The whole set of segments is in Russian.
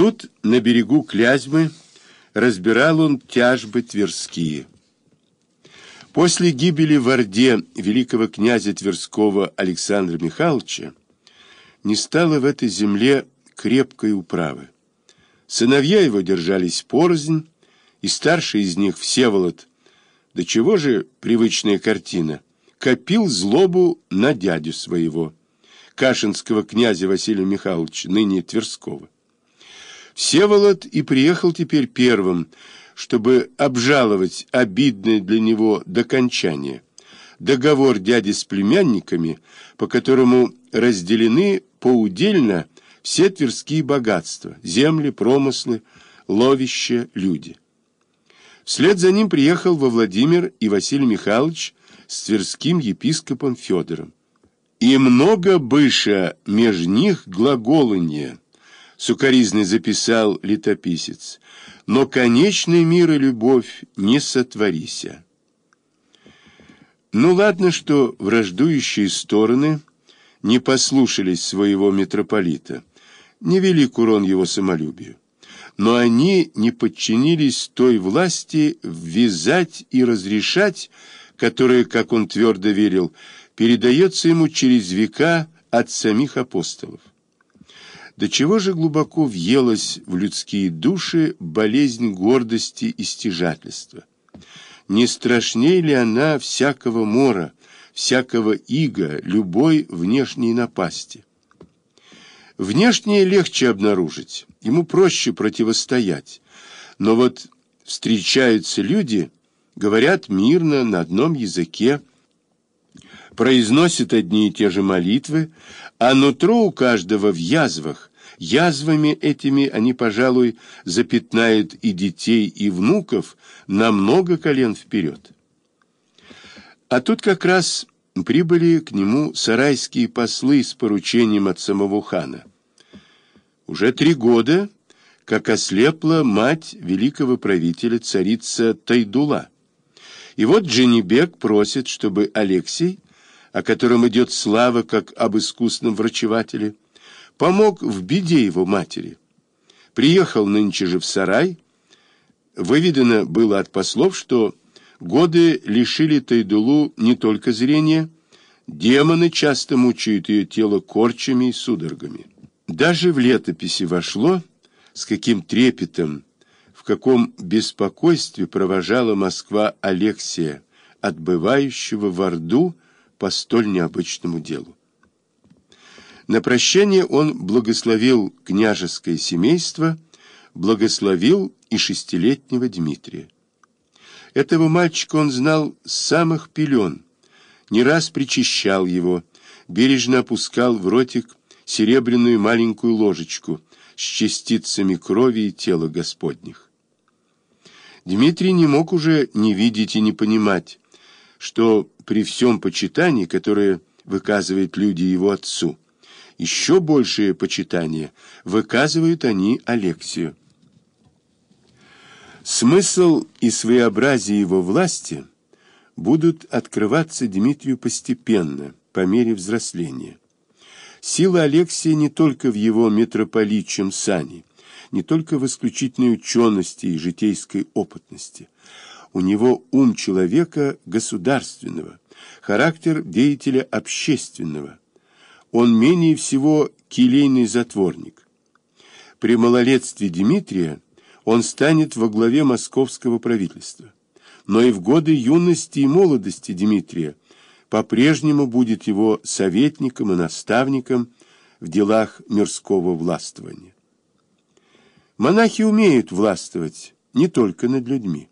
Тут, на берегу Клязьмы, разбирал он тяжбы тверские. После гибели в Орде великого князя Тверского Александра Михайловича не стало в этой земле крепкой управы. Сыновья его держались порознь, и старший из них, Всеволод, до чего же привычная картина, копил злобу на дядю своего, кашинского князя Василия Михайловича, ныне Тверского. Всеволод и приехал теперь первым, чтобы обжаловать обидное для него докончание. Договор дяди с племянниками, по которому разделены поудельно все тверские богатства, земли, промыслы, ловища, люди. Вслед за ним приехал во Владимир и Василий Михайлович с тверским епископом Федором. И много быша меж них глаголанье, сукоризный записал летописец, но конечный мир и любовь не сотворися. Ну ладно, что враждующие стороны не послушались своего митрополита, не велик урон его самолюбию, но они не подчинились той власти ввязать и разрешать, которая, как он твердо верил, передается ему через века от самих апостолов. До чего же глубоко въелась в людские души болезнь гордости и стяжательства? Не страшнее ли она всякого мора, всякого ига, любой внешней напасти? Внешнее легче обнаружить, ему проще противостоять. Но вот встречаются люди, говорят мирно, на одном языке, произносят одни и те же молитвы, а нутро у каждого в язвах, Язвами этими они, пожалуй, запятнают и детей, и внуков на много колен вперед. А тут как раз прибыли к нему сарайские послы с поручением от самого хана. Уже три года, как ослепла мать великого правителя, царица Тайдула. И вот Дженебек просит, чтобы Алексей, о котором идет слава как об искусном врачевателе, помог в беде его матери. Приехал нынче же в сарай. Выведено было от послов, что годы лишили Тайдулу не только зрения, демоны часто мучают ее тело корчами и судорогами. Даже в летописи вошло, с каким трепетом, в каком беспокойстве провожала Москва Алексия, отбывающего в Орду по столь необычному делу. На прощание он благословил княжеское семейство, благословил и шестилетнего Дмитрия. Этого мальчика он знал с самых пелен, не раз причащал его, бережно опускал в ротик серебряную маленькую ложечку с частицами крови и тела Господних. Дмитрий не мог уже не видеть и не понимать, что при всем почитании, которое выказывают люди его отцу, еще большее почитание выказывают они Алексию. Смысл и своеобразие его власти будут открываться Дмитрию постепенно, по мере взросления. Сила Алексия не только в его митрополичьем сане, не только в исключительной учености и житейской опытности. У него ум человека государственного, характер деятеля общественного, он менее всего келейный затворник. При малолетстве Дмитрия он станет во главе московского правительства. Но и в годы юности и молодости Дмитрия по-прежнему будет его советником и наставником в делах мирского властвования. Монахи умеют властвовать не только над людьми.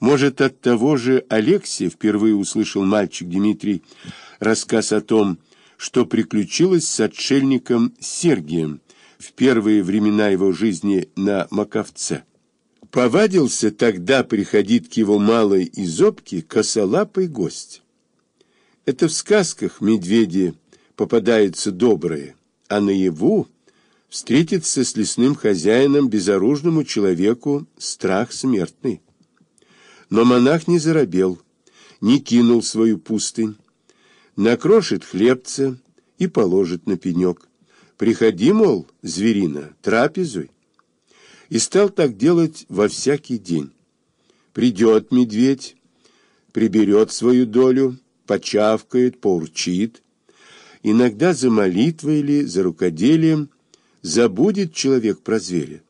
Может, от того же Алексия впервые услышал мальчик Дмитрий рассказ о том, что приключилось с отшельником Сергием в первые времена его жизни на Маковце. Повадился тогда приходить к его малой изобке косолапый гость. Это в сказках медведи попадаются добрые, а наяву встретиться с лесным хозяином безоружному человеку страх смертный. Но монах не заробел, не кинул свою пустынь, накрошит хлебца и положит на пенек. Приходи, мол, зверина, трапезуй. и стал так делать во всякий день. Придет медведь, приберет свою долю, почавкает, поурчит. Иногда за молитвой или за рукоделием забудет человек про зверя.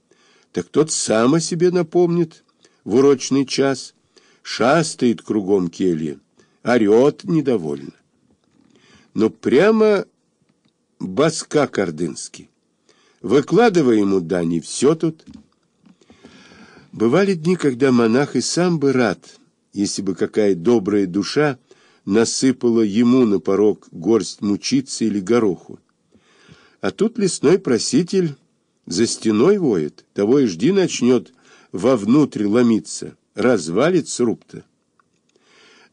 Так тот сам о себе напомнит в урочный час, шастает кругом кельи, орет недовольно. Но прямо баска Кордынский. Выкладывай ему дани, все тут. Бывали дни, когда монах и сам бы рад, если бы какая добрая душа насыпала ему на порог горсть мучиться или гороху. А тут лесной проситель за стеной воет, того и жди начнет вовнутрь ломиться, развалит сруб-то.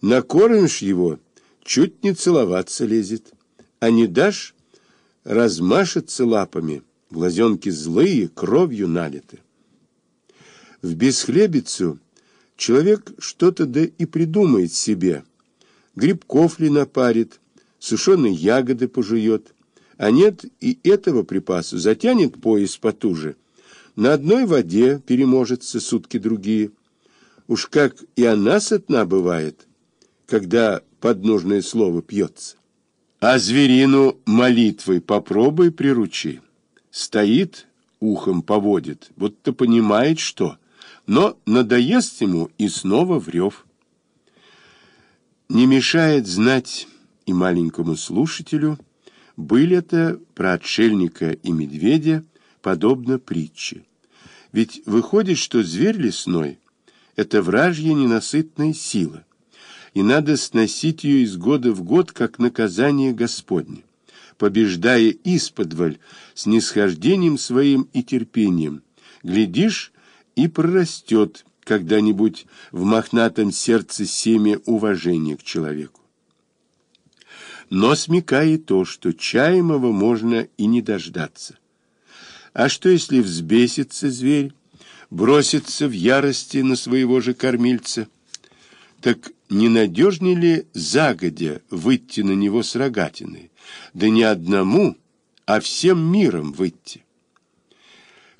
Накормишь его, чуть не целоваться лезет, а не дашь, размашется лапами, глазенки злые, кровью налиты. В бесхлебицу человек что-то да и придумает себе. Грибков ли напарит, сушеные ягоды пожует, а нет и этого припасу, затянет пояс потуже. На одной воде переможется сутки другие. Уж как и она сотна бывает, когда подножное слово пьется. А зверину молитвой попробуй приручи. Стоит, ухом поводит, будто понимает, что но надоест ему и снова врев. Не мешает знать и маленькому слушателю, были это про отшельника и медведя, подобно притче. Ведь выходит, что зверь лесной — это вражья ненасытная сила, и надо сносить ее из года в год, как наказание Господне, побеждая исподволь, снисхождением своим и терпением. Глядишь, и прорастет когда-нибудь в мохнатом сердце семя уважения к человеку. Но смекает то, что чаемого можно и не дождаться. А что, если взбесится зверь, бросится в ярости на своего же кормильца? Так ненадежнее ли загодя выйти на него с рогатиной? Да не одному, а всем миром выйти.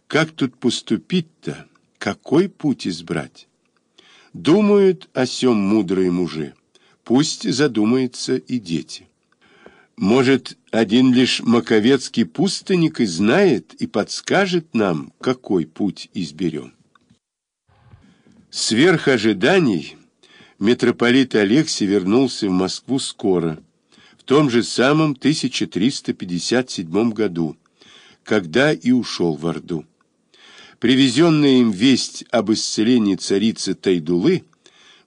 Как тут поступить-то? какой путь избрать? Думают о сем мудрые мужи, пусть задумаются и дети. Может, один лишь маковецкий пустынник и знает и подскажет нам, какой путь изберем. Сверх ожиданий митрополит Алексий вернулся в Москву скоро, в том же самом 1357 году, когда и ушел в Орду. Привезенная им весть об исцелении царицы Тайдулы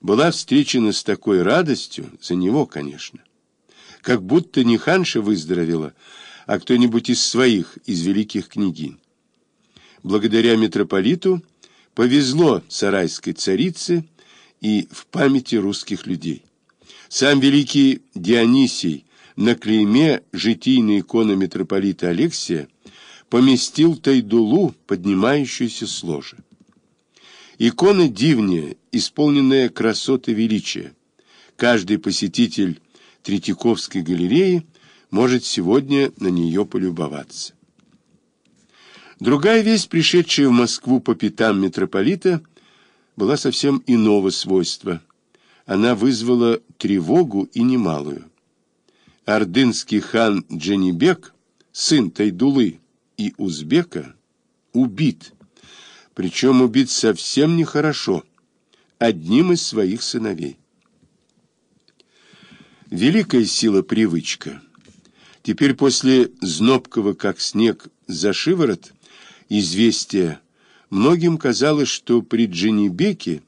была встречена с такой радостью, за него, конечно, как будто не ханша выздоровела, а кто-нибудь из своих, из великих княгинь. Благодаря митрополиту повезло сарайской царице и в памяти русских людей. Сам великий Дионисий на клейме житийной иконы митрополита Алексия поместил Тайдулу, поднимающуюся с ложа. Икона дивная, исполненная красоты величия. Каждый посетитель Третьяковской галереи может сегодня на нее полюбоваться. Другая весть, пришедшая в Москву по пятам митрополита, была совсем иного свойства. Она вызвала тревогу и немалую. Ордынский хан Дженибек, сын Тайдулы, и узбека убит, причем убит совсем нехорошо, одним из своих сыновей. Великая сила привычка. Теперь после Знобкова, как снег за шиворот, известия, многим казалось, что при Дженебеке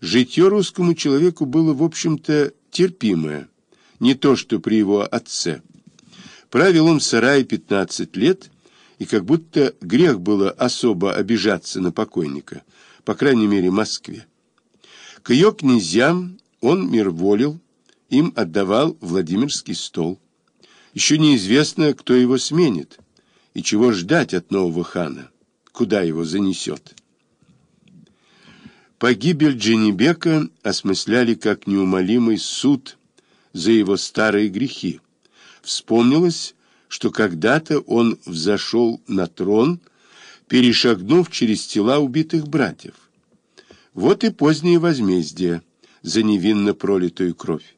житье русскому человеку было, в общем-то, терпимое, не то, что при его отце. Правил он в сарае 15 лет и как будто грех было особо обижаться на покойника, по крайней мере, в Москве. К ее князьям он мирволил, им отдавал Владимирский стол. Еще неизвестно, кто его сменит, и чего ждать от нового хана, куда его занесет. Погибель Дженебека осмысляли как неумолимый суд за его старые грехи. Вспомнилось, что когда-то он взошел на трон, перешагнув через тела убитых братьев. Вот и позднее возмездие за невинно пролитую кровь.